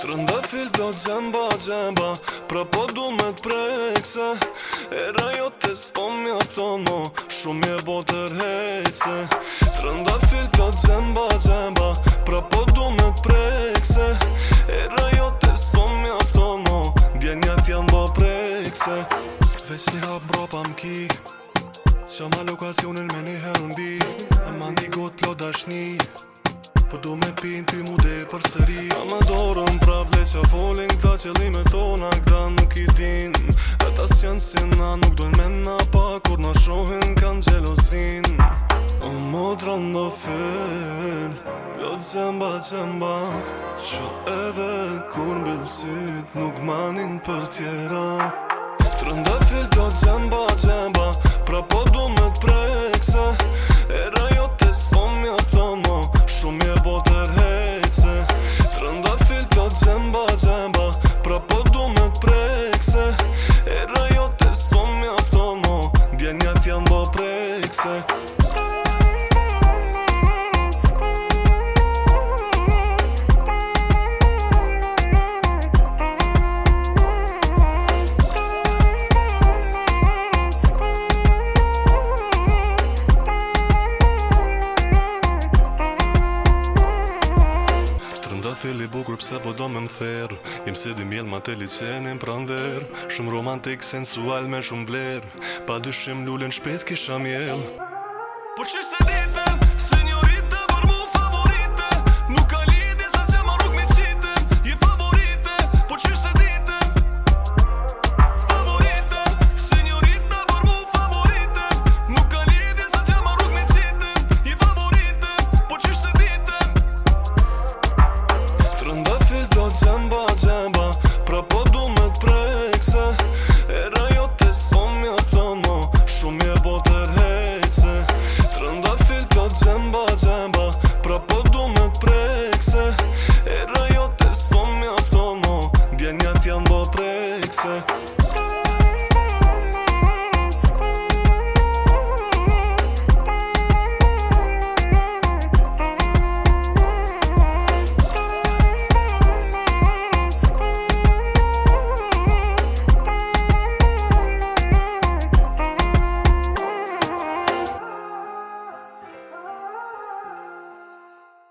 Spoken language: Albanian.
Trëndafil plot zemba, zemba Pra po du me t'prekse Era jo të s'po mi Shumë je bo tërhejtse Trëndafil plot zemba, zemba Pra po du me t'prekse Era jo të s'po mi aftono Djenjat janë bo prekse Veç një hap bro pa m'ki Qa ma lokacionin me një herën bi E ma një gotë plot dashni Po me pin ty mu dhe për sëri A me dorën pra ble folin Këta që tona këta nuk i din Ata ta s'jen si na nuk dojnë mena pa Kur na shohin kanë gjelosin O më dronë do fel Lo të gjemba Që edhe kur në Nuk manin për tjera Trëndafil do të say Gjatë fili bukur pse po do me më therë Im se di mjel ma të licenim pra më Shumë romantik, sensual me shumë vlerë Pa dyshim lullin shpet kisha mjel Por që se dhe zemba, zemba Pra po du me t'prekse Era jo të s'po mjafton, no Djenjat janë bo prekse